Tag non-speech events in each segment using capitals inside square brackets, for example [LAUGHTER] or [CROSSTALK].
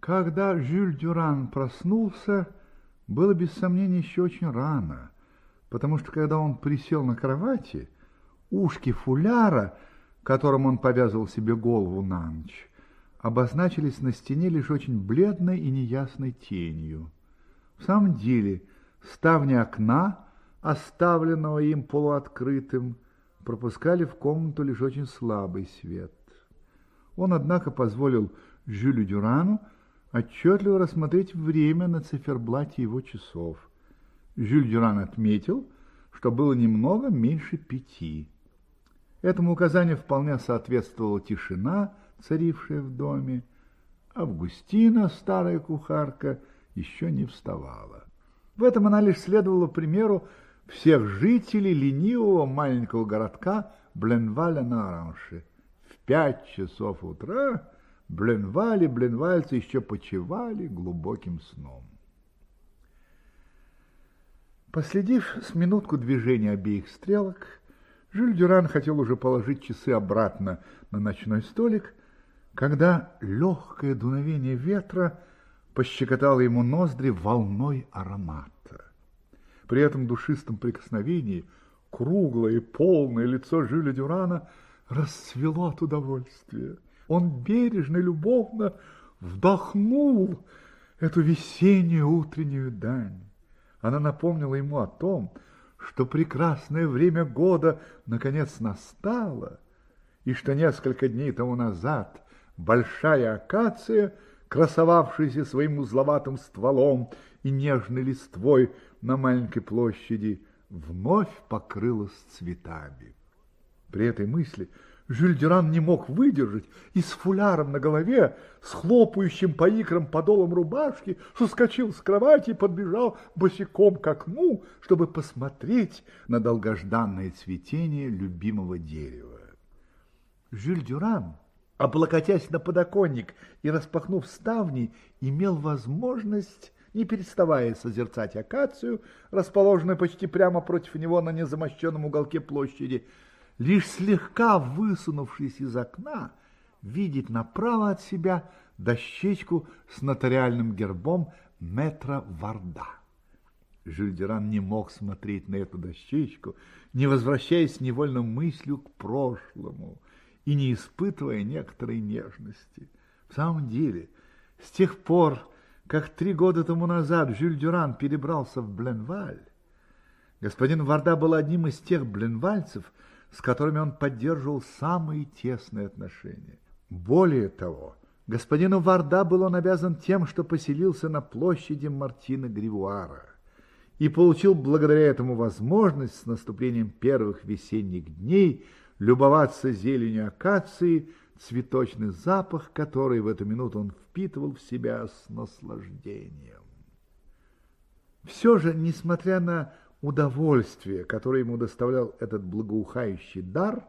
Когда Жюль Дюран проснулся, было без сомнения еще очень рано, потому что когда он присел на кровати, ушки фуляра, которым он повязывал себе голову на ночь, обозначились на стене лишь очень бледной и неясной тенью. В самом деле, ставни окна, оставленного им полуоткрытым, пропускали в комнату лишь очень слабый свет. Он, однако, позволил Жюлю Дюрану отчетливо рассмотреть время на циферблате его часов. Жюль Дюран отметил, что было немного меньше пяти. Этому указанию вполне соответствовала тишина, царившая в доме. Августина, старая кухарка, еще не вставала. В этом она лишь следовала примеру всех жителей ленивого маленького городка Бленваля на Оранше. В пять часов утра Бленвали, бленвальцы еще почивали глубоким сном. Последив с минутку движения обеих стрелок, Жюль Дюран хотел уже положить часы обратно на ночной столик, когда легкое дуновение ветра пощекотало ему ноздри волной аромата. При этом душистом прикосновении круглое и полное лицо Жюля Дюрана расцвело от удовольствия. Он бережно любовно вдохнул эту весеннюю утреннюю дань. Она напомнила ему о том, что прекрасное время года наконец настало, и что несколько дней тому назад большая акация, красовавшаяся своим узловатым стволом и нежной листвой на маленькой площади, вновь покрылась цветами. При этой мысли Жюль Дюран не мог выдержать и с фуляром на голове, с хлопающим по икрам подолом рубашки, соскочил с кровати и подбежал босиком к окну, чтобы посмотреть на долгожданное цветение любимого дерева. Жюль Дюран, облокотясь на подоконник и распахнув ставни, имел возможность не переставая созерцать акацию, расположенную почти прямо против него на незамощенном уголке площади, лишь слегка высунувшись из окна, видит направо от себя дощечку с нотариальным гербом метра Варда. Жильдеран не мог смотреть на эту дощечку, не возвращаясь невольно мыслью к прошлому и не испытывая некоторой нежности. В самом деле, с тех пор, как три года тому назад Жюль перебрался в Бленваль, господин Варда был одним из тех бленвальцев, с которыми он поддерживал самые тесные отношения. Более того, господину Варда был он обязан тем, что поселился на площади Мартина Гривуара и получил благодаря этому возможность с наступлением первых весенних дней любоваться зеленью акации, цветочный запах, который в эту минуту он впитывал в себя с наслаждением. Все же, несмотря на удовольствие, которое ему доставлял этот благоухающий дар,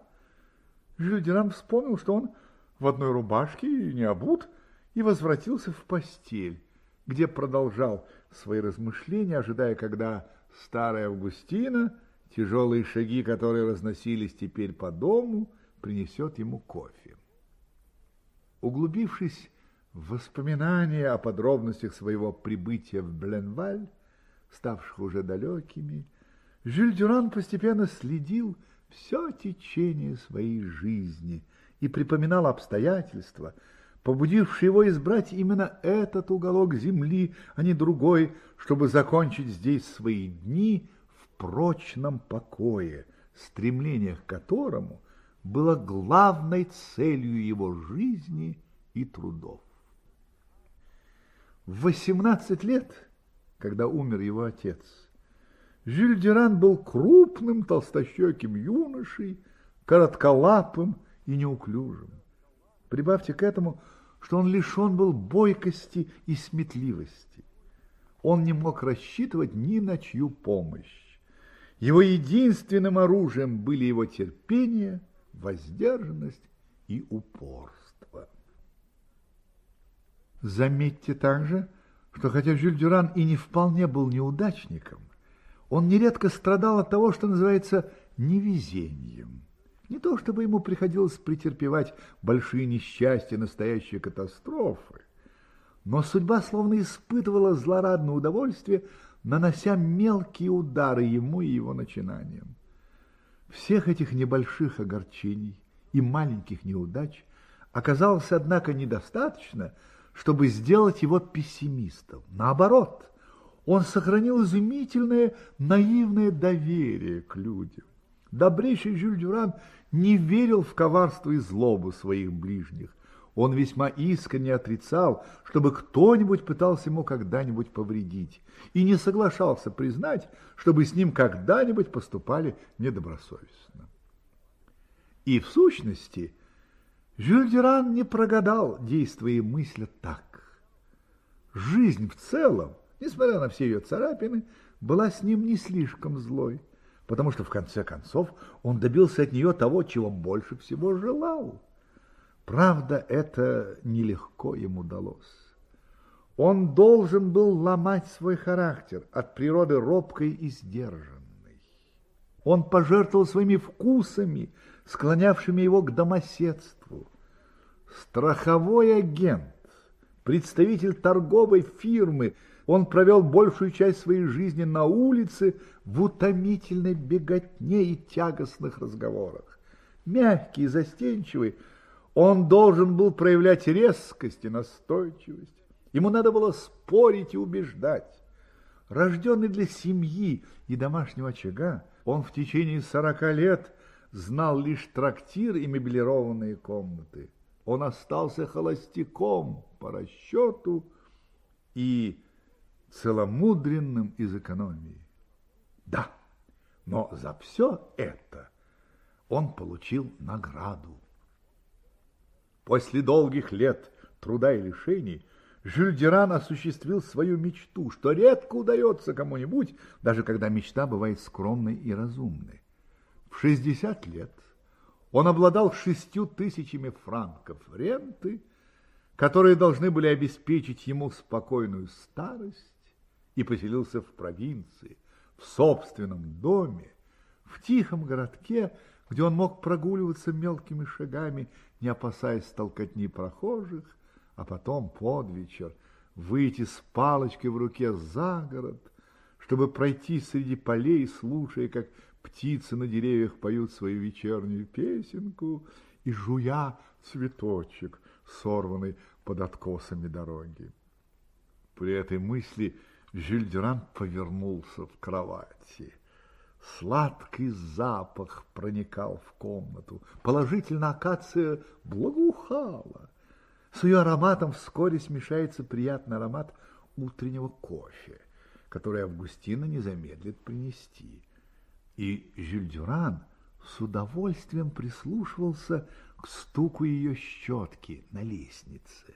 Жильдинам вспомнил, что он в одной рубашке и не обут, и возвратился в постель, где продолжал свои размышления, ожидая, когда старая Августина, тяжелые шаги, которые разносились теперь по дому, принесет ему кофе. Углубившись в воспоминания о подробностях своего прибытия в Бленваль, ставших уже далекими, Жюль Дюран постепенно следил все течение своей жизни и припоминал обстоятельства, побудившие его избрать именно этот уголок земли, а не другой, чтобы закончить здесь свои дни в прочном покое, стремление к которому было главной целью его жизни и трудов. В 18 лет когда умер его отец. Жюль Дюран был крупным толстощеким юношей, коротколапым и неуклюжим. Прибавьте к этому, что он лишен был бойкости и сметливости. Он не мог рассчитывать ни на чью помощь. Его единственным оружием были его терпение, воздержанность и упорство. Заметьте также, что хотя Жюль Дюран и не вполне был неудачником, он нередко страдал от того, что называется невезением. Не то, чтобы ему приходилось претерпевать большие несчастья, настоящие катастрофы, но судьба словно испытывала злорадное удовольствие, нанося мелкие удары ему и его начинаниям. Всех этих небольших огорчений и маленьких неудач оказалось, однако, недостаточно, чтобы сделать его пессимистом. Наоборот, он сохранил изумительное наивное доверие к людям. Добрейший Жюль Дюран не верил в коварство и злобу своих ближних. Он весьма искренне отрицал, чтобы кто-нибудь пытался ему когда-нибудь повредить, и не соглашался признать, чтобы с ним когда-нибудь поступали недобросовестно. И в сущности Жюль не прогадал, действуя и мысля так. Жизнь в целом, несмотря на все ее царапины, была с ним не слишком злой, потому что в конце концов он добился от нее того, чего больше всего желал. Правда, это нелегко ему далось. Он должен был ломать свой характер, от природы робкой и сдержанной. Он пожертвовал своими вкусами, склонявшими его к домоседству. Страховой агент, представитель торговой фирмы, он провел большую часть своей жизни на улице в утомительной беготне и тягостных разговорах. Мягкий, застенчивый, он должен был проявлять резкость и настойчивость. Ему надо было спорить и убеждать. Рожденный для семьи и домашнего очага, он в течение сорока лет знал лишь трактир и меблированные комнаты. Он остался холостяком по расчету и целомудренным из экономии. Да, но за все это он получил награду. После долгих лет труда и лишений Жюль Дюран осуществил свою мечту, что редко удается кому-нибудь, даже когда мечта бывает скромной и разумной. В 60 лет он обладал шестью тысячами франков ренты, которые должны были обеспечить ему спокойную старость, и поселился в провинции, в собственном доме, в тихом городке, где он мог прогуливаться мелкими шагами, не опасаясь толкотни прохожих, а потом под вечер выйти с палочкой в руке за город, чтобы пройти среди полей, слушая, как птицы на деревьях поют свою вечернюю песенку и жуя цветочек, сорванный под откосами дороги. При этой мысли Жюль Дюран повернулся в кровати. Сладкий запах проникал в комнату. Положительно акация благоухала. С ее ароматом вскоре смешается приятный аромат утреннего кофе, который Августина не замедлит принести. И Жюль Дюран с удовольствием прислушивался к стуку ее щетки на лестнице.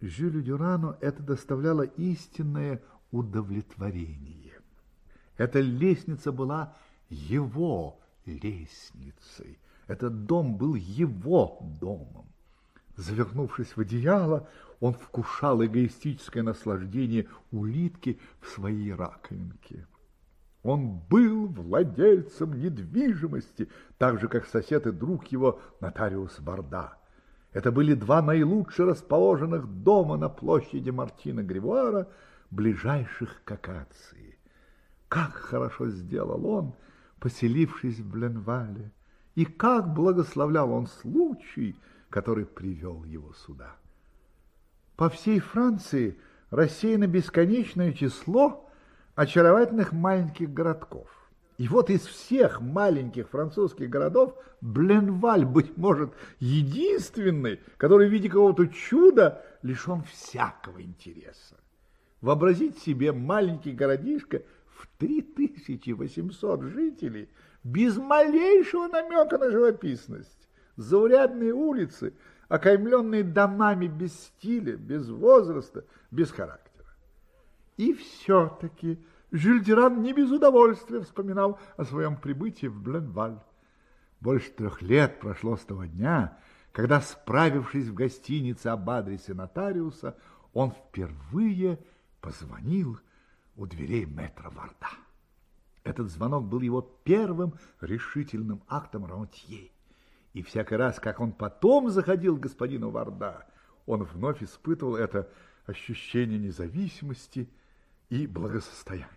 Жюлю Дюрану это доставляло истинное удовлетворение. Эта лестница была его лестницей. Этот дом был его домом. Завернувшись в одеяло, он вкушал эгоистическое наслаждение улитки в своей раковинке. Он был владельцем недвижимости, так же, как сосед и друг его нотариус Барда. Это были два наилучше расположенных дома на площади Мартина Гривуара, ближайших к Акации. Как хорошо сделал он, поселившись в Бленвале, и как благословлял он случай, который привел его сюда. По всей Франции рассеяно бесконечное число очаровательных маленьких городков. И вот из всех маленьких французских городов Бленваль, быть может, единственный, который в виде какого-то чуда лишен всякого интереса. Вообразить себе маленький городишко в 3800 жителей, без малейшего намека на живописность. Заурядные улицы, окаймленные домами без стиля, без возраста, без характера. И все-таки Жюль Диран не без удовольствия вспоминал о своем прибытии в Бленваль. Больше трех лет прошло с того дня, когда, справившись в гостинице об адресе нотариуса, он впервые позвонил у дверей метра Варда. Этот звонок был его первым решительным актом рантье. И всякий раз, как он потом заходил к господину Варда, он вновь испытывал это ощущение независимости и благосостояния.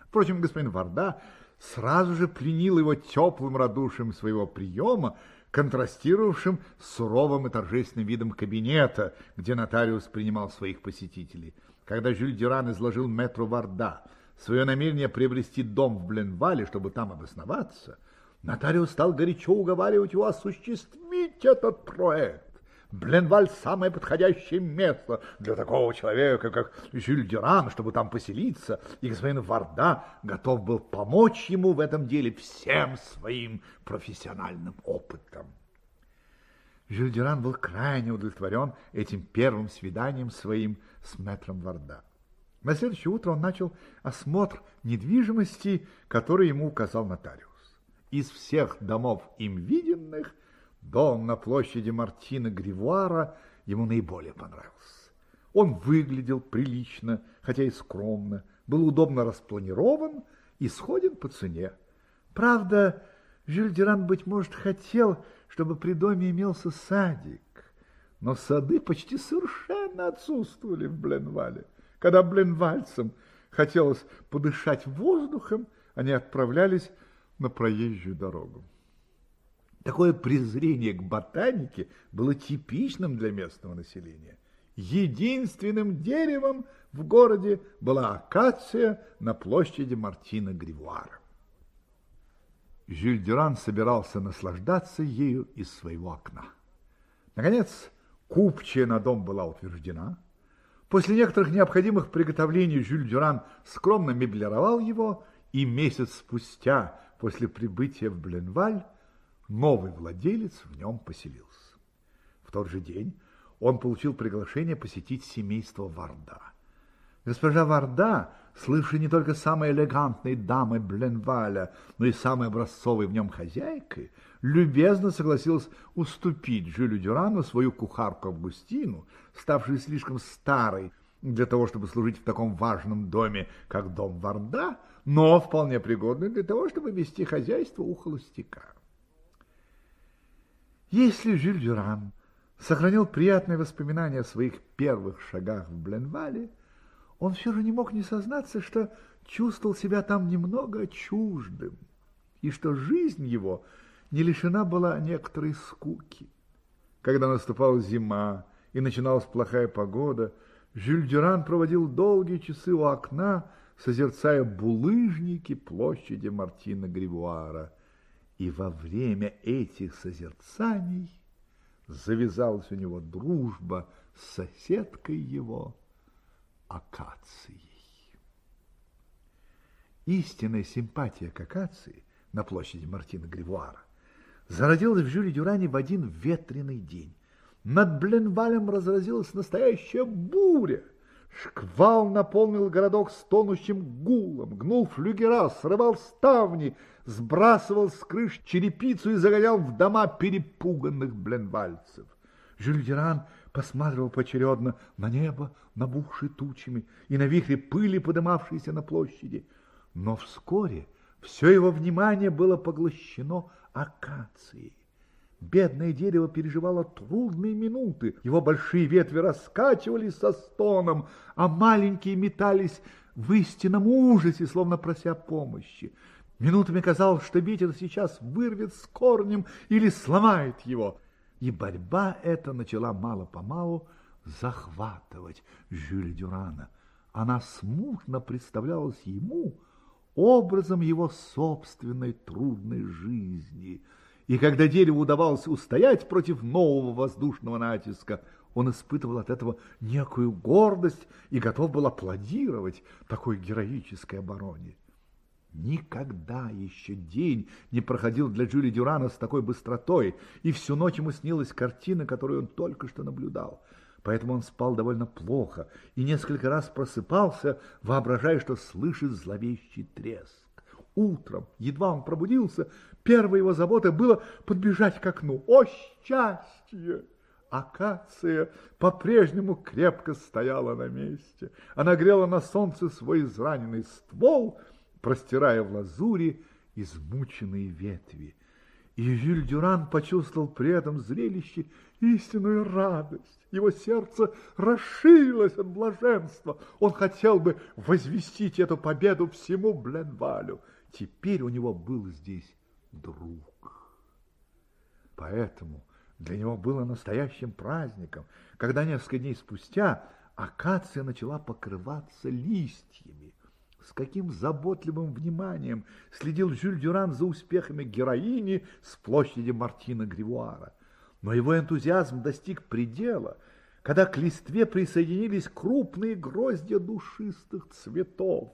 Впрочем, господин Варда сразу же пленил его теплым радушием своего приема, контрастировавшим с суровым и торжественным видом кабинета, где нотариус принимал своих посетителей. Когда Жюль Дюран изложил мэтру Варда свое намерение приобрести дом в Бленвале, чтобы там обосноваться, нотариус стал горячо уговаривать его осуществить этот проект. Бленваль – самое подходящее место для такого человека, как Жюль Дюран, чтобы там поселиться, и господин Варда готов был помочь ему в этом деле всем своим профессиональным опытом. Жюль Дюран был крайне удовлетворен этим первым свиданием своим с мэтром Варда. На следующее утро он начал осмотр недвижимости, который ему указал нотариус. Из всех домов им виденных – Дом на площади Мартина Гривуара ему наиболее понравился. Он выглядел прилично, хотя и скромно, был удобно распланирован и сходен по цене. Правда, Жюль Дюран, быть может, хотел, чтобы при доме имелся садик, но сады почти совершенно отсутствовали в Бленвале. Когда бленвальцам хотелось подышать воздухом, они отправлялись на проезжую дорогу. Такое презрение к ботанике было типичным для местного населения. Единственным деревом в городе была акация на площади Мартина Гривуара. Жюль Дюран собирался наслаждаться ею из своего окна. Наконец, купчая на дом была утверждена. После некоторых необходимых приготовлений Жюль Дюран скромно меблировал его, и месяц спустя, после прибытия в Бленваль, новый владелец в нем поселился. В тот же день он получил приглашение посетить семейство Варда. Госпожа Варда, слывшая не только самой элегантной дамой Бленваля, но и самой образцовой в нем хозяйкой, любезно согласилась уступить Жюлю Дюрану свою кухарку Августину, ставшую слишком старой для того, чтобы служить в таком важном доме, как дом Варда, но вполне пригодной для того, чтобы вести хозяйство у холостяка. Если Жюль Дюран сохранил приятные воспоминания о своих первых шагах в Бленвале, он все же не мог не сознаться, что чувствовал себя там немного чуждым, и что жизнь его не лишена была некоторой скуки. Когда наступала зима и начиналась плохая погода, Жюль Дюран проводил долгие часы у окна, созерцая булыжники площади Мартина Гривуара – и во время этих созерцаний завязалась у него дружба с соседкой его акацией. Истинная симпатия к акации на площади Мартина Гривуара зародилась в Жюле Дюране в один ветреный день. Над Бленвалем разразилась настоящая буря – Шквал наполнил городок стонущим гулом, гнул флюгера, срывал ставни, сбрасывал с крыш черепицу и загонял в дома перепуганных бленвальцев. Жюльдеран посматривал поочередно на небо, набухшее тучами, и на вихре пыли, подымавшиеся на площади. Но вскоре все его внимание было поглощено акацией. Бедное дерево переживало трудные минуты. Его большие ветви раскачивались со стоном, а маленькие метались в истинном ужасе, словно прося помощи. Минутами казалось, что ветер сейчас вырвет с корнем или сломает его. И борьба эта начала мало-помалу захватывать Жюля Дюрана. Она смутно представлялась ему образом его собственной трудной жизни – и когда дереву удавалось устоять против нового воздушного натиска, он испытывал от этого некую гордость и готов был аплодировать такой героической обороне. Никогда еще день не проходил для Джули Дюрана с такой быстротой, и всю ночь ему снилась картина, которую он только что наблюдал. Поэтому он спал довольно плохо и несколько раз просыпался, воображая, что слышит зловещий треск. Утром, едва он пробудился, первой его заботой было подбежать к окну. О, счастье! Акация по-прежнему крепко стояла на месте. Она грела на солнце свой израненный ствол, простирая в лазури измученные ветви. И Жюль Дюран почувствовал при этом зрелище истинную радость. Его сердце расширилось от блаженства. Он хотел бы возвестить эту победу всему Бленвалю. Теперь у него был здесь друг. Поэтому для него было настоящим праздником, когда несколько дней спустя акация начала покрываться листьями. С каким заботливым вниманием следил Жюль Дюран за успехами героини с площади Мартина Гривуара. Но его энтузиазм достиг предела, когда к листве присоединились крупные гроздья душистых цветов.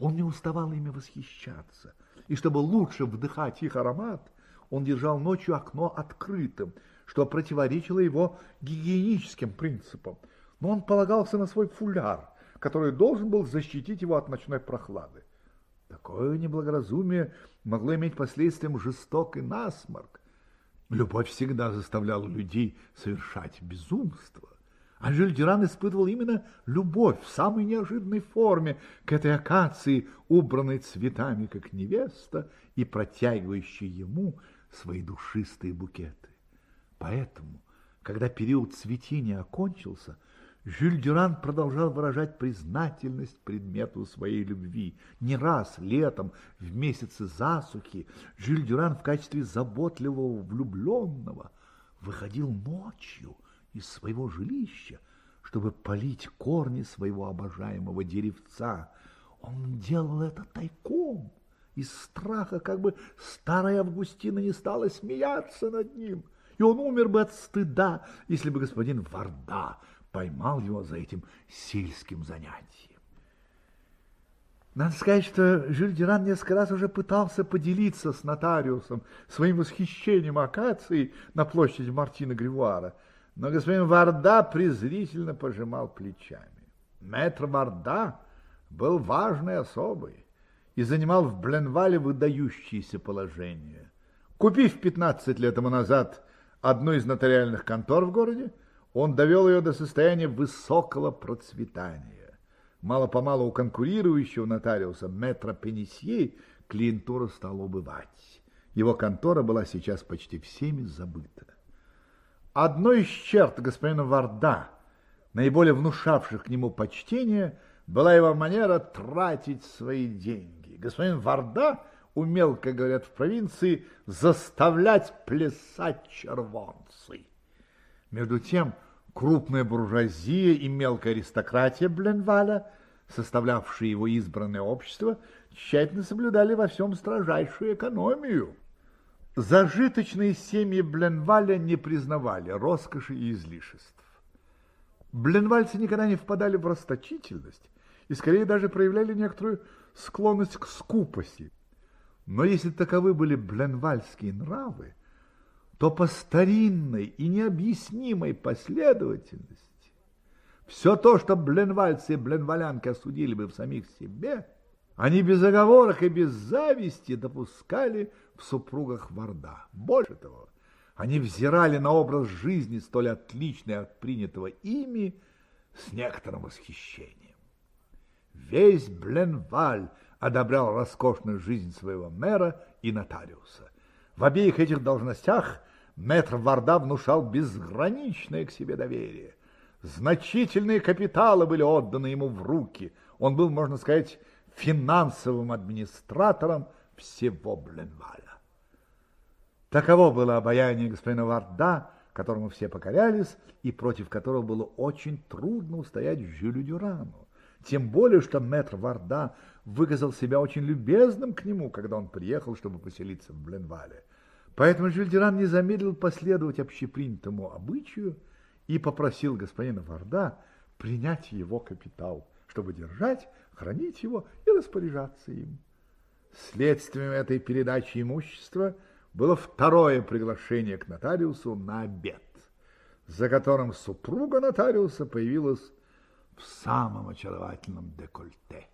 Он не уставал ими восхищаться, и чтобы лучше вдыхать их аромат, он держал ночью окно открытым, что противоречило его гигиеническим принципам. Но он полагался на свой фуляр – который должен был защитить его от ночной прохлады. Такое неблагоразумие могло иметь последствием жестокий насморк. Любовь всегда заставляла людей совершать безумство. А Жюль Дюран испытывал именно любовь в самой неожиданной форме к этой акации, убранной цветами, как невеста, и протягивающей ему свои душистые букеты. Поэтому, когда период цветения окончился, Жюль Дюран продолжал выражать признательность предмету своей любви. Не раз летом, в месяцы засухи, Жюль Дюран в качестве заботливого влюбленного выходил ночью из своего жилища, чтобы полить корни своего обожаемого деревца. Он делал это тайком, из страха, как бы старая Августина не стала смеяться над ним, и он умер бы от стыда, если бы господин Варда поймал его за этим сельским занятием. Надо сказать, что Жюль Дюран несколько раз уже пытался поделиться с нотариусом своим восхищением акацией на площади Мартина Гривуара, но господин Варда презрительно пожимал плечами. Мэтр Варда был важной особой и занимал в Бленвале выдающееся положение. Купив 15 лет тому назад одну из нотариальных контор в городе, он довел ее до состояния высокого процветания. Мало-помалу у конкурирующего нотариуса метра Пенесье клиентура стала убывать. Его контора была сейчас почти всеми забыта. Одной из черт господина Варда, наиболее внушавших к нему почтение, была его манера тратить свои деньги. Господин Варда умел, как говорят в провинции, заставлять плясать червонцы. Между тем, крупная буржуазия и мелкая аристократия Бленваля, составлявшие его избранное общество, тщательно соблюдали во всем строжайшую экономию. Зажиточные семьи Бленваля не признавали роскоши и излишеств. Бленвальцы никогда не впадали в расточительность и скорее даже проявляли некоторую склонность к скупости. Но если таковы были бленвальские нравы, то по старинной и необъяснимой последовательности все то, что бленвальцы и бленвалянки осудили бы в самих себе, они без оговорок и без зависти допускали в супругах Варда. Больше того, они взирали на образ жизни, столь отличный от принятого ими, с некоторым восхищением. Весь Бленваль одобрял роскошную жизнь своего мэра и нотариуса. В обеих этих должностях мэтр Варда внушал безграничное к себе доверие. Значительные капиталы были отданы ему в руки. Он был, можно сказать, финансовым администратором всего Бленваля. Таково было обаяние господина Варда, которому все покорялись и против которого было очень трудно устоять Жюлю Дюрану. Тем более, что мэтр Варда выказал себя очень любезным к нему, когда он приехал, чтобы поселиться в Бленвале. Поэтому Жильдеран не замедлил последовать общепринятому обычаю и попросил господина Варда принять его капитал, чтобы держать, хранить его и распоряжаться им. Следствием этой передачи имущества было второе приглашение к нотариусу на обед, за которым супруга нотариуса появилась в самом очаровательном декольте.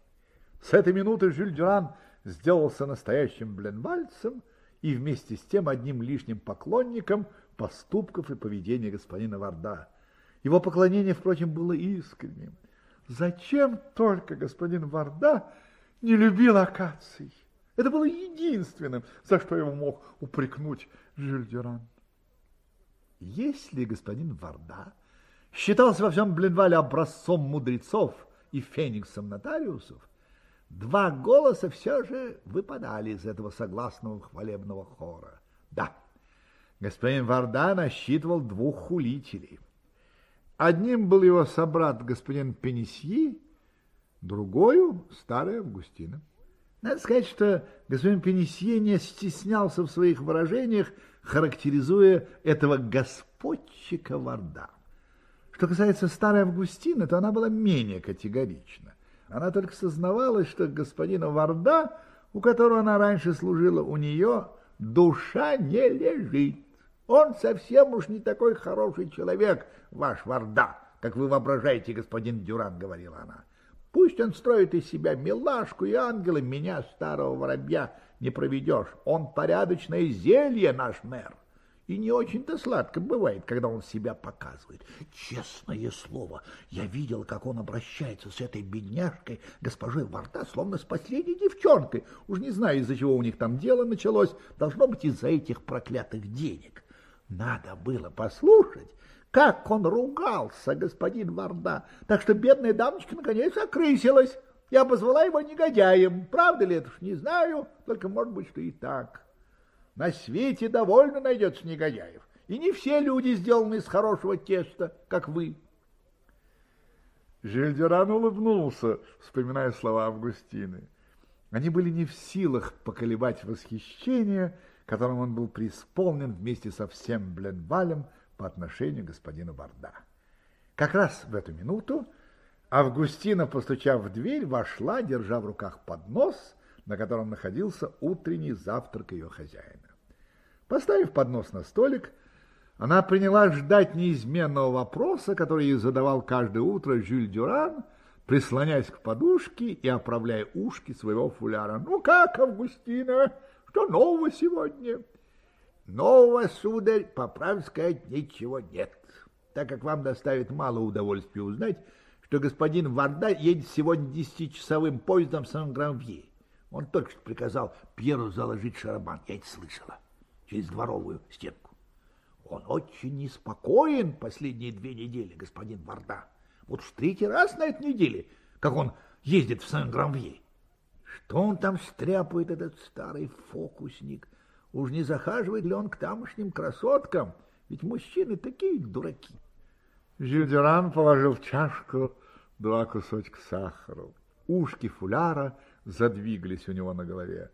С этой минуты Жюль Дюран сделался настоящим бленвальцем и вместе с тем одним лишним поклонником поступков и поведения господина Варда. Его поклонение, впрочем, было искренним. Зачем только господин Варда не любил акаций? Это было единственным, за что его мог упрекнуть Жюль Дюран. Если господин Варда считался во всем Бленвале образцом мудрецов и фениксом нотариусов, два голоса все же выпадали из этого согласного хвалебного хора. Да, господин Варда насчитывал двух хулителей. Одним был его собрат господин Пенесьи, другою – старая Августина. Надо сказать, что господин Пенесье не стеснялся в своих выражениях, характеризуя этого господчика Варда. Что касается старой Августины, то она была менее категорична. Она только сознавалась, что господина Варда, у которого она раньше служила, у нее душа не лежит. Он совсем уж не такой хороший человек, ваш Варда, как вы воображаете, господин Дюран, говорила она. Пусть он строит из себя милашку и ангела, меня, старого воробья, не проведешь. Он порядочное зелье, наш мэр. И не очень-то сладко бывает, когда он себя показывает. Честное слово, я видел, как он обращается с этой бедняжкой, госпожой Варда, словно с последней девчонкой. Уж не знаю, из-за чего у них там дело началось. Должно быть, из-за этих проклятых денег. Надо было послушать, как он ругался, господин Варда. Так что бедная дамочка наконец окрысилась. Я позвала его негодяем. Правда ли это не знаю, только может быть, что и так. На свете довольно найдется негодяев. И не все люди сделаны из хорошего теста, как вы. Жильдеран улыбнулся, вспоминая слова Августины. Они были не в силах поколебать восхищение, которым он был преисполнен вместе со всем Бленвалем, по отношению к господину Барда. Как раз в эту минуту Августина, постучав в дверь, вошла, держа в руках поднос, на котором находился утренний завтрак ее хозяина. Поставив поднос на столик, она принялась ждать неизменного вопроса, который ей задавал каждое утро Жюль Дюран, прислоняясь к подушке и оправляя ушки своего фуляра. «Ну как, Августина, что нового сегодня?» Нового, сударь, по правде сказать, ничего нет, так как вам доставит мало удовольствия узнать, что господин Варда едет сегодня десятичасовым поездом в Сан-Гранвье. Он только что приказал Пьеру заложить шарабан, я это слышала, через дворовую стенку. Он очень неспокоен последние две недели, господин Варда. Вот в третий раз на этой неделе, как он ездит в Сан-Гранвье. Что он там стряпает, этот старый фокусник – Уж не захаживает ли он к тамошним красоткам? Ведь мужчины такие дураки. Жильдеран положил в чашку два кусочка сахара. Ушки фуляра задвигались у него на голове.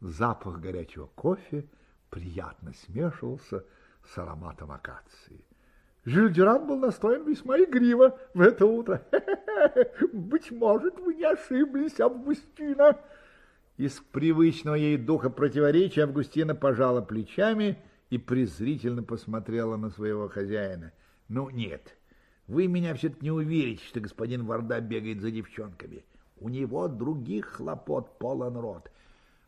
Запах горячего кофе приятно смешивался с ароматом акации. Жильдеран был настроен весьма игриво в это утро. [LAUGHS] Быть может, вы не ошиблись, Августина. Из привычного ей духа противоречия Августина пожала плечами и презрительно посмотрела на своего хозяина. «Ну, нет, вы меня все-таки не уверите, что господин Варда бегает за девчонками. У него других хлопот полон рот.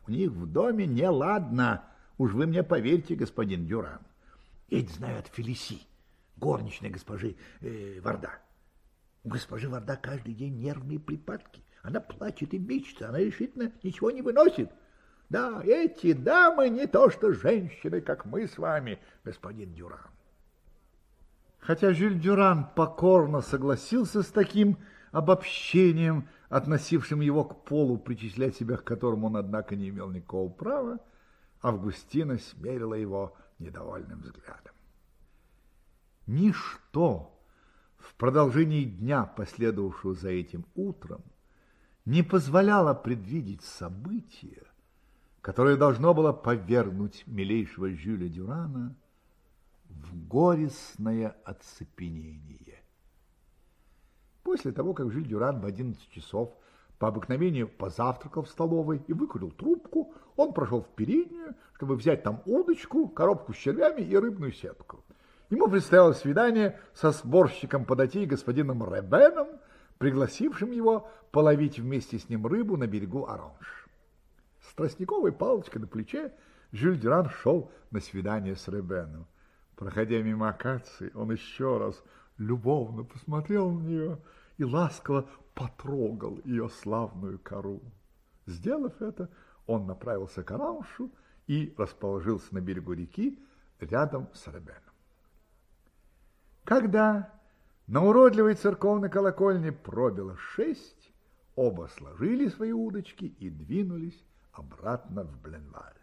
У них в доме неладно. Уж вы мне поверьте, господин Дюран. Я это знаю от Фелиси, горничной госпожи э, Варда. У госпожи Варда каждый день нервные припадки. Она плачет и мечется, она решительно ничего не выносит. Да, эти дамы не то что женщины, как мы с вами, господин Дюран. Хотя Жюль Дюран покорно согласился с таким обобщением, относившим его к полу, причислять себя к которому он, однако, не имел никакого права, Августина смерила его недовольным взглядом. Ничто в продолжении дня, последовавшего за этим утром, не позволяло предвидеть событие, которое должно было повергнуть милейшего Жюля Дюрана в горестное оцепенение. После того, как Жюль Дюран в 11 часов по обыкновению позавтракал в столовой и выкурил трубку, он прошел в переднюю, чтобы взять там удочку, коробку с червями и рыбную сетку. Ему предстояло свидание со сборщиком податей господином Ребеном, пригласившим его половить вместе с ним рыбу на берегу Оранж. С тростниковой палочкой на плече Жюль Дюран шел на свидание с Ребеном. Проходя мимо акации, он еще раз любовно посмотрел на нее и ласково потрогал ее славную кору. Сделав это, Он направился к Араншу и расположился на берегу реки рядом с Ребеном. Когда на уродливой церковной колокольне пробило шесть, оба сложили свои удочки и двинулись обратно в Бленваль.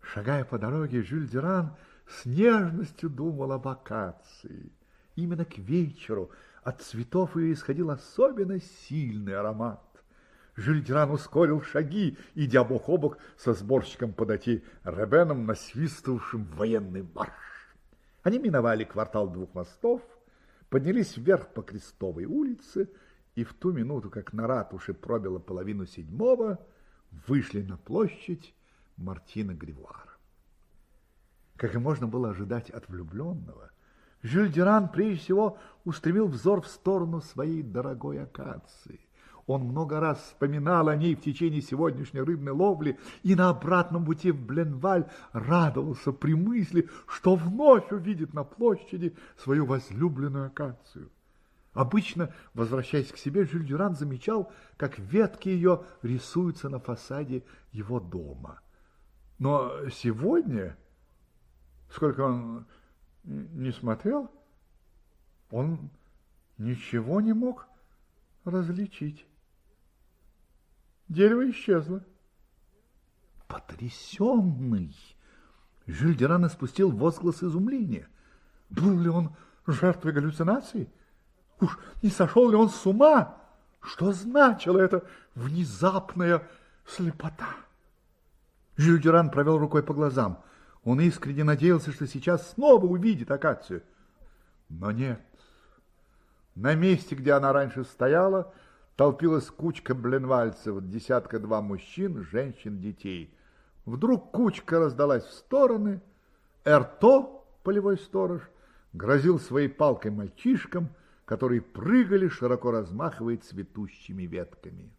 Шагая по дороге, Жюль Дюран с нежностью думал об акации. Именно к вечеру от цветов ее исходил особенно сильный аромат. Жюль Дюран ускорил шаги, идя бок о бок со сборщиком подати Ребеном, насвистывавшим военный марш. Они миновали квартал двух мостов, поднялись вверх по Крестовой улице, и в ту минуту, как на ратуше пробило половину седьмого, вышли на площадь Мартина Гривуара. Как и можно было ожидать от влюбленного, Жюль Дюран прежде всего устремил взор в сторону своей дорогой акации. Он много раз вспоминал о ней в течение сегодняшней рыбной ловли и на обратном пути в Бленваль радовался при мысли, что вновь увидит на площади свою возлюбленную акацию. Обычно, возвращаясь к себе, Жюль Дюран замечал, как ветки ее рисуются на фасаде его дома. Но сегодня, сколько он не смотрел, он ничего не мог различить. Дерево исчезло. Потрясенный, Жюль Деран испустил возглас изумления. Был ли он жертвой галлюцинации? Уж не сошел ли он с ума? Что значила эта внезапная слепота? Жюль Дюран провел рукой по глазам. Он искренне надеялся, что сейчас снова увидит акацию. Но нет. На месте, где она раньше стояла, толпилась кучка бленвальцев, десятка-два мужчин, женщин, детей. Вдруг кучка раздалась в стороны. Эрто, полевой сторож, грозил своей палкой мальчишкам, которые прыгали, широко размахивая цветущими ветками.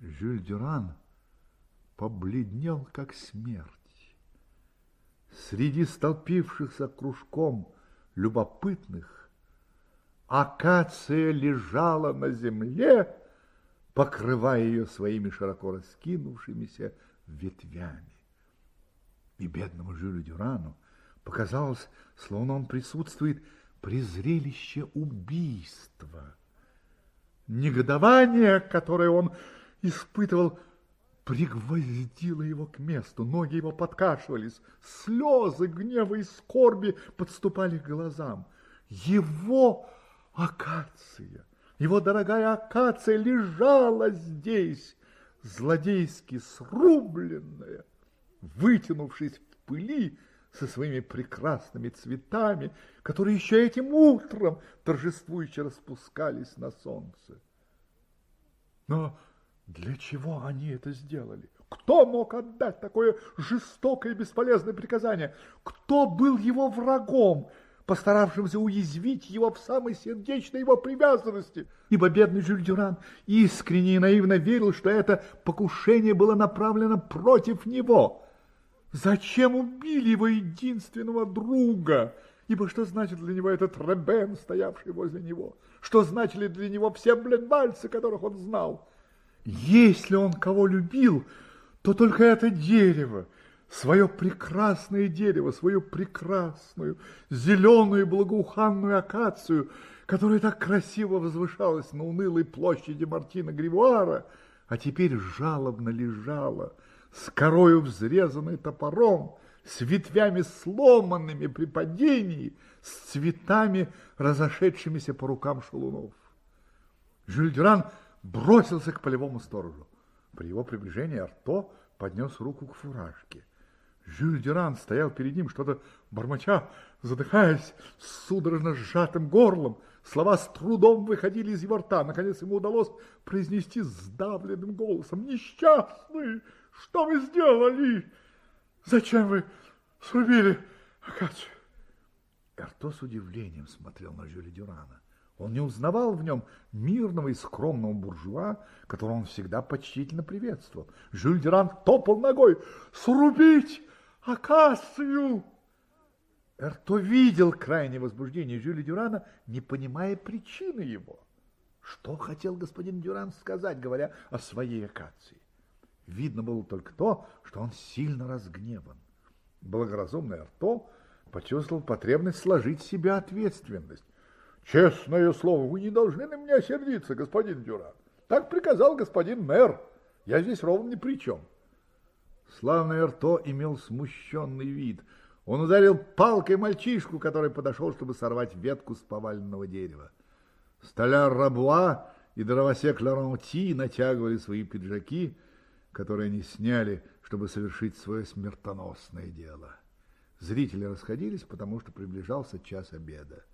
Жюль Дюран побледнел, как смерть. Среди столпившихся кружком любопытных Акация лежала на земле, покрывая ее своими широко раскинувшимися ветвями. И бедному Жюлю Дюрану показалось, словно он присутствует при зрелище убийства. Негодование, которое он испытывал, пригвоздило его к месту, ноги его подкашивались, слезы гнева и скорби подступали к глазам. Его Акация, его дорогая акация лежала здесь, злодейски срубленная, вытянувшись в пыли со своими прекрасными цветами, которые еще этим утром торжествующе распускались на солнце. Но для чего они это сделали? Кто мог отдать такое жестокое и бесполезное приказание? Кто был его врагом? Постаравшимся уязвить его в самой сердечной его привязанности. Ибо бедный Жюль Дюран искренне и наивно верил, что это покушение было направлено против него. Зачем убили его единственного друга? Ибо что значит для него этот Ребен, стоявший возле него? Что значили для него все бленвальцы, которых он знал? Если он кого любил, то только это дерево, свое прекрасное дерево, свою прекрасную зеленую благоуханную акацию, которая так красиво возвышалась на унылой площади Мартина Гривуара, а теперь жалобно лежала, с корою взрезанной топором, с ветвями сломанными при падении, с цветами, разошедшимися по рукам шалунов. Жюльдеран бросился к полевому сторожу. При его приближении Арто поднес руку к фуражке. Жюль Дюран стоял перед ним, что-то бормоча, задыхаясь, с судорожно сжатым горлом. Слова с трудом выходили из его рта. Наконец ему удалось произнести сдавленным голосом. «Несчастный! Что вы сделали? Зачем вы срубили акацию?» Эрто с удивлением смотрел на Жюля Дюрана. Он не узнавал в нем мирного и скромного буржуа, которого он всегда почтительно приветствовал. Жюль Дюран топал ногой. «Срубить! Акацию. Эрто видел крайнее возбуждение Жюля Дюрана, не понимая причины его. Что хотел господин Дюран сказать, говоря о своей акации? Видно было только то, что он сильно разгневан. Благоразумный Арто почувствовал потребность сложить в себя ответственность. Честное слово, вы не должны на меня сердиться, господин Дюран. Так приказал господин мэр. Я здесь ровно ни при чем. Славный Арто имел смущенный вид. Он ударил палкой мальчишку, который подошел, чтобы сорвать ветку с поваленного дерева. Столяр Рабуа и дровосек Лоранти натягивали свои пиджаки, которые они сняли, чтобы совершить свое смертоносное дело. Зрители расходились, потому что приближался час обеда.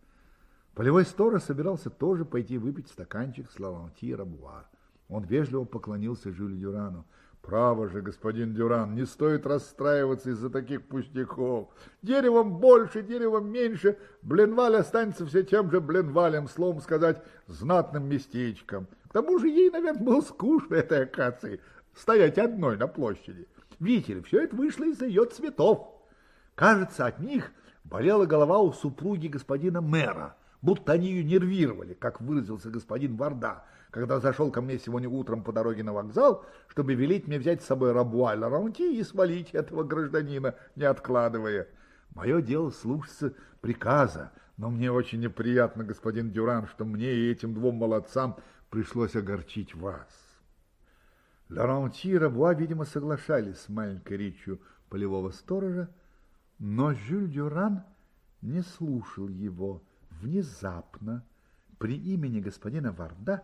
Полевой сторож собирался тоже пойти выпить стаканчик с Лоранти и Рабуа. Он вежливо поклонился Жюлю Дюрану. Право же, господин Дюран, не стоит расстраиваться из-за таких пустяков. Деревом больше, деревом меньше, Бленваль останется все тем же Бленвалем, словом сказать, знатным местечком. К тому же ей, наверное, было скучно этой акации стоять одной на площади. Видите ли, все это вышло из-за ее цветов. Кажется, от них болела голова у супруги господина мэра, будто они ее нервировали, как выразился господин Варда, когда зашел ко мне сегодня утром по дороге на вокзал, чтобы велеть мне взять с собой рабуа Ларанти и свалить этого гражданина, не откладывая. Мое дело слушаться приказа, но мне очень неприятно, господин Дюран, что мне и этим двум молодцам пришлось огорчить вас. Лоранти и Рабуа, видимо, соглашались с маленькой речью полевого сторожа, но Жюль Дюран не слушал его. Внезапно, при имени господина Варда,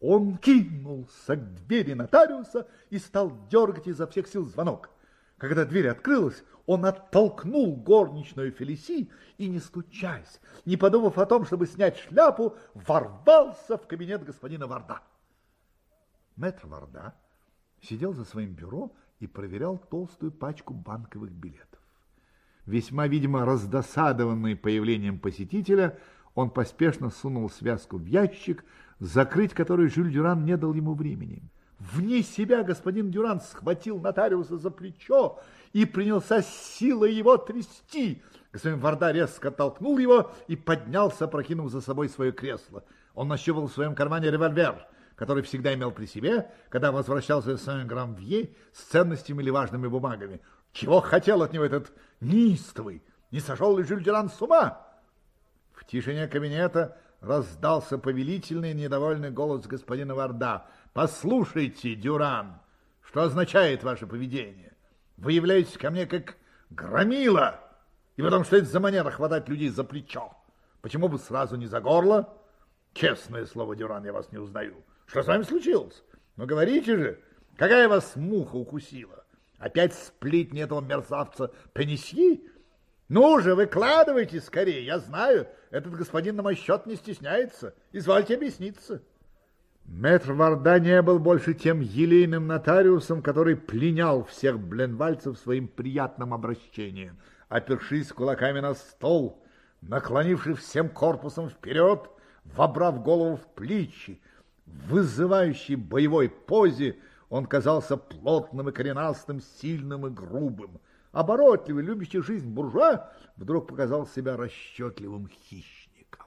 он кинулся к двери нотариуса и стал дергать изо всех сил звонок. Когда дверь открылась, он оттолкнул горничную Фелиси и, не стучась, не подумав о том, чтобы снять шляпу, ворвался в кабинет господина Варда. Мэтр Варда сидел за своим бюро и проверял толстую пачку банковых билетов. Весьма, видимо, раздосадованный появлением посетителя, он поспешно сунул связку в ящик, закрыть который Жюль Дюран не дал ему времени. Вне себя господин Дюран схватил нотариуса за плечо и принялся силой его трясти. Господин Варда резко толкнул его и поднялся, прокинув за собой свое кресло. Он нащупал в своем кармане револьвер, который всегда имел при себе, когда возвращался из Сен-Грамвье с ценностями или важными бумагами. Чего хотел от него этот неистовый? Не сошел ли Жюль Дюран с ума? В тишине кабинета раздался повелительный недовольный голос господина Варда. «Послушайте, Дюран, что означает ваше поведение? Вы являетесь ко мне как громила, и потом, что это за манера хватать людей за плечо? Почему бы сразу не за горло? Честное слово, Дюран, я вас не узнаю. Что с вами случилось? Ну, говорите же, какая вас муха укусила? Опять сплетни этого мерзавца Пенесьи? Ну же, выкладывайте скорее, я знаю, этот господин на мой счет не стесняется. Извольте объясниться. Мэтр Варда не был больше тем елейным нотариусом, который пленял всех бленвальцев своим приятным обращением, опершись кулаками на стол, наклонившись всем корпусом вперед, вобрав голову в плечи, в вызывающей боевой позе, он казался плотным и коренастым, сильным и грубым оборотливый, любящий жизнь буржуа, вдруг показал себя расчетливым хищником.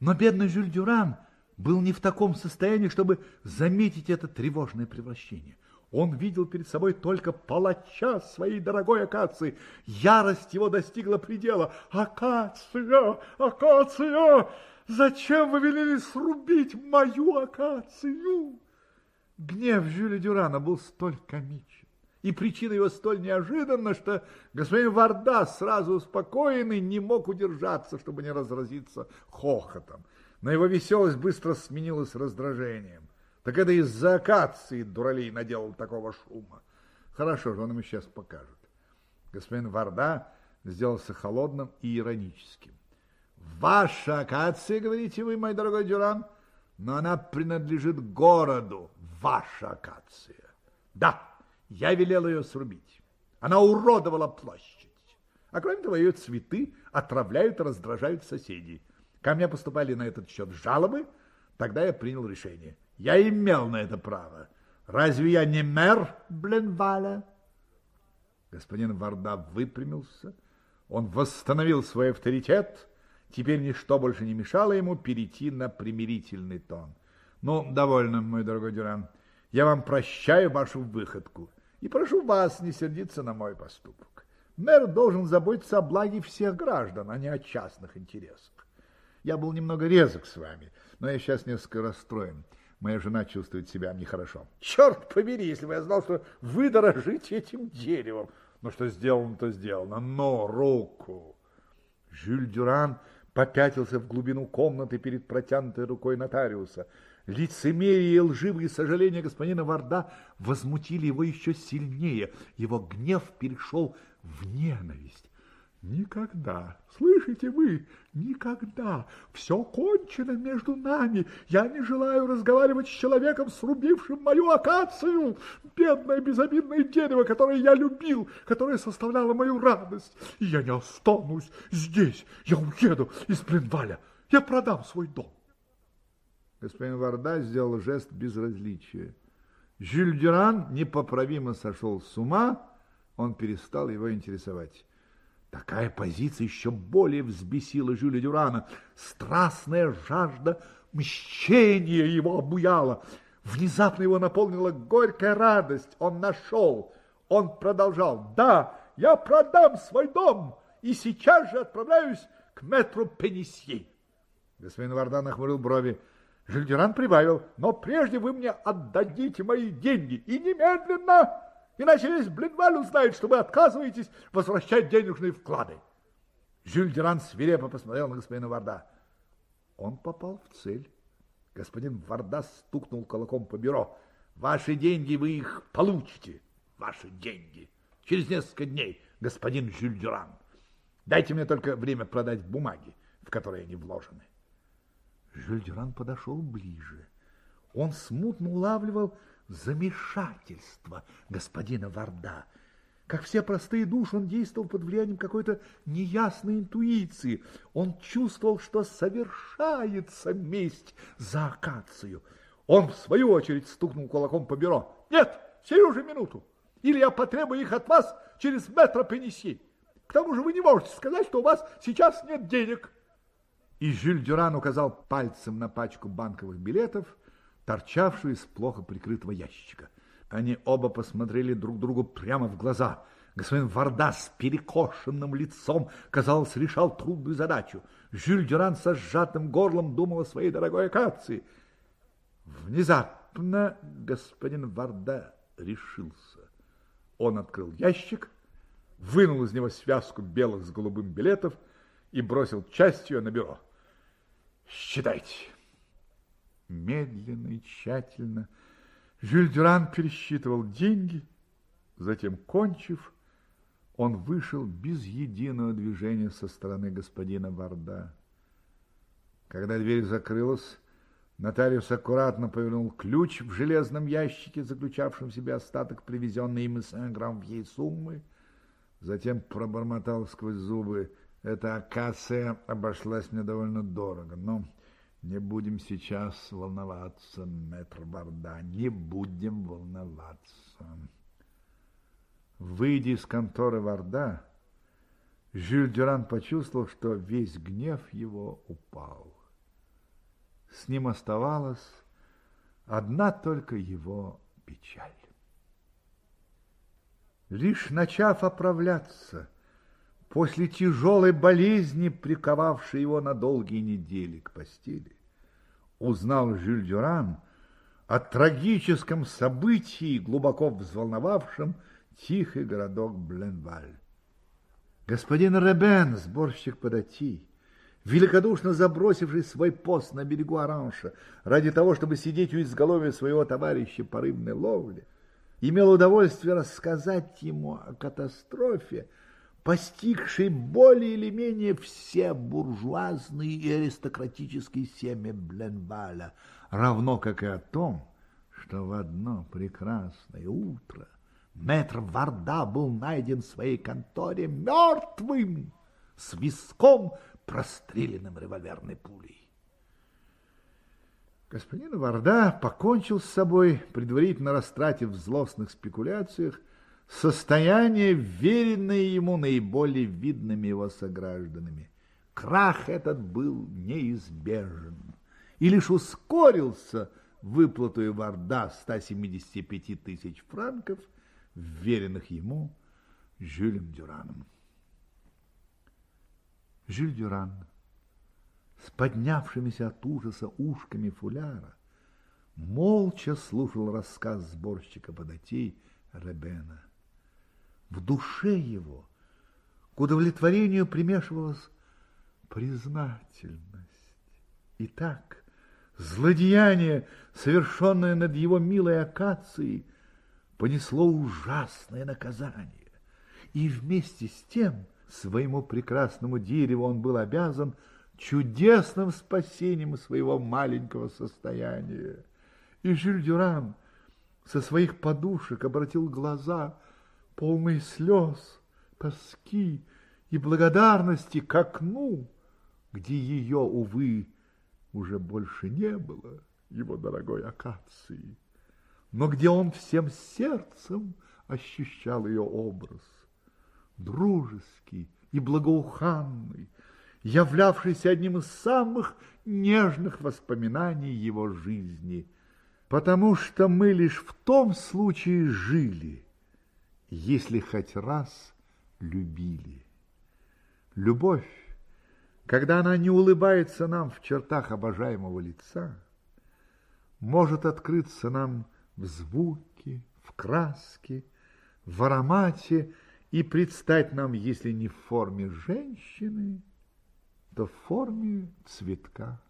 Но бедный Жюль Дюран был не в таком состоянии, чтобы заметить это тревожное превращение. Он видел перед собой только палача своей дорогой акации. Ярость его достигла предела. «Акация! Акация! Зачем вы велели срубить мою акацию?» Гнев Жюля Дюрана был столь комичен и причина его столь неожиданна, что господин Варда, сразу успокоенный, не мог удержаться, чтобы не разразиться хохотом. Но его веселость быстро сменилась раздражением. Так это из-за акации дуралей наделал такого шума. Хорошо же, он ему сейчас покажет. Господин Варда сделался холодным и ироническим. Ваша акация, говорите вы, мой дорогой Дюран, но она принадлежит городу, ваша акация. Да, я велел ее срубить. Она уродовала площадь. А кроме того, ее цветы отравляют и раздражают соседей. Ко мне поступали на этот счет жалобы, тогда я принял решение. Я имел на это право. Разве я не мэр Бленваля? Господин Варда выпрямился, он восстановил свой авторитет Теперь ничто больше не мешало ему перейти на примирительный тон. Ну, довольно, мой дорогой Дюран. Я вам прощаю вашу выходку и прошу вас не сердиться на мой поступок. Мэр должен заботиться о благе всех граждан, а не о частных интересах. Я был немного резок с вами, но я сейчас несколько расстроен. Моя жена чувствует себя нехорошо. Черт побери, если бы я знал, что вы дорожите этим деревом. Ну, что сделано, то сделано. Но руку. Жюль Дюран попятился в глубину комнаты перед протянутой рукой нотариуса. Лицемерие и лживые сожаления господина Варда возмутили его еще сильнее. Его гнев перешел в ненависть. Никогда, слышите вы, никогда. Все кончено между нами. Я не желаю разговаривать с человеком, срубившим мою акацию. Бедное безобидное дерево, которое я любил, которое составляло мою радость. И я не останусь здесь. Я уеду из Пленваля. Я продам свой дом. Господин Варда сделал жест безразличия. Жюль Дюран непоправимо сошел с ума, он перестал его интересовать. Такая позиция еще более взбесила Жюля Дюрана. Страстная жажда мщения его обуяла. Внезапно его наполнила горькая радость. Он нашел. Он продолжал. Да, я продам свой дом и сейчас же отправляюсь к метру Пенесье. Господин Вардан нахмурил брови. Жильдеран прибавил, но прежде вы мне отдадите мои деньги и немедленно... Иначе весь Блинваль узнает, что вы отказываетесь возвращать денежные вклады. Жюль Деран свирепо посмотрел на господина Варда. Он попал в цель. Господин Варда стукнул кулаком по бюро. Ваши деньги, вы их получите. Ваши деньги. Через несколько дней, господин Жюль. Дайте мне только время продать бумаги, в которые они вложены. Жюль Дюран подошел ближе. Он смутно улавливал замешательство господина Варда. Как все простые души, он действовал под влиянием какой-то неясной интуиции. Он чувствовал, что совершается месть за акацию. Он, в свою очередь, стукнул кулаком по бюро. «Нет, сию же минуту! Или я потребую их от вас через метро принеси. К тому же вы не можете сказать, что у вас сейчас нет денег». И Жюль Дюран указал пальцем на пачку банковых билетов – торчавшую из плохо прикрытого ящика. Они оба посмотрели друг другу прямо в глаза. Господин Варда с перекошенным лицом, казалось, решал трудную задачу. Жюль Дюран со сжатым горлом думал о своей дорогой акации. Внезапно господин Варда решился. Он открыл ящик, вынул из него связку белых с голубым билетов и бросил часть ее на бюро. «Считайте». Медленно и тщательно Жюль Дюран пересчитывал деньги, затем, кончив, он вышел без единого движения со стороны господина Варда. Когда дверь закрылась, нотариус аккуратно повернул ключ в железном ящике, заключавшем в себе остаток привезенной им из Сен-Гранвье суммы, затем пробормотал сквозь зубы, «Эта акация обошлась мне довольно дорого, но не будем сейчас волноваться, мэтр Барда, не будем волноваться. Выйдя из конторы Варда, Жюль Дюран почувствовал, что весь гнев его упал. С ним оставалась одна только его печаль. Лишь начав оправляться, после тяжелой болезни, приковавшей его на долгие недели к постели, узнал Жюль Дюран о трагическом событии, глубоко взволновавшем тихий городок Бленваль. Господин Ребен, сборщик подати, великодушно забросивший свой пост на берегу Аранша ради того, чтобы сидеть у изголовья своего товарища по рыбной ловле, имел удовольствие рассказать ему о катастрофе, постигший более или менее все буржуазные и аристократические семьи Бленваля, равно как и о том, что в одно прекрасное утро мэтр Варда был найден в своей конторе мертвым, с виском, простреленным револьверной пулей. Господин Варда покончил с собой, предварительно растратив в злостных спекуляциях состояние, веренное ему наиболее видными его согражданами. крах этот был неизбежен и лишь ускорился выплату Варда 175 тысяч франков, вверенных ему Жюлем Дюраном. Жюль Дюран с поднявшимися от ужаса ушками фуляра молча слушал рассказ сборщика податей Ребена. В душе его к удовлетворению примешивалась признательность. Итак, злодеяние, совершенное над его милой акацией, понесло ужасное наказание. И вместе с тем своему прекрасному дереву он был обязан чудесным спасением своего маленького состояния. И Жюль Дюран со своих подушек обратил глаза, полные слез, тоски и благодарности к окну, где ее, увы, уже больше не было, его дорогой акации, но где он всем сердцем ощущал ее образ, дружеский и благоуханный, являвшийся одним из самых нежных воспоминаний его жизни, потому что мы лишь в том случае жили, если хоть раз любили. Любовь, когда она не улыбается нам в чертах обожаемого лица, может открыться нам в звуке, в краске, в аромате и предстать нам, если не в форме женщины, то в форме цветка.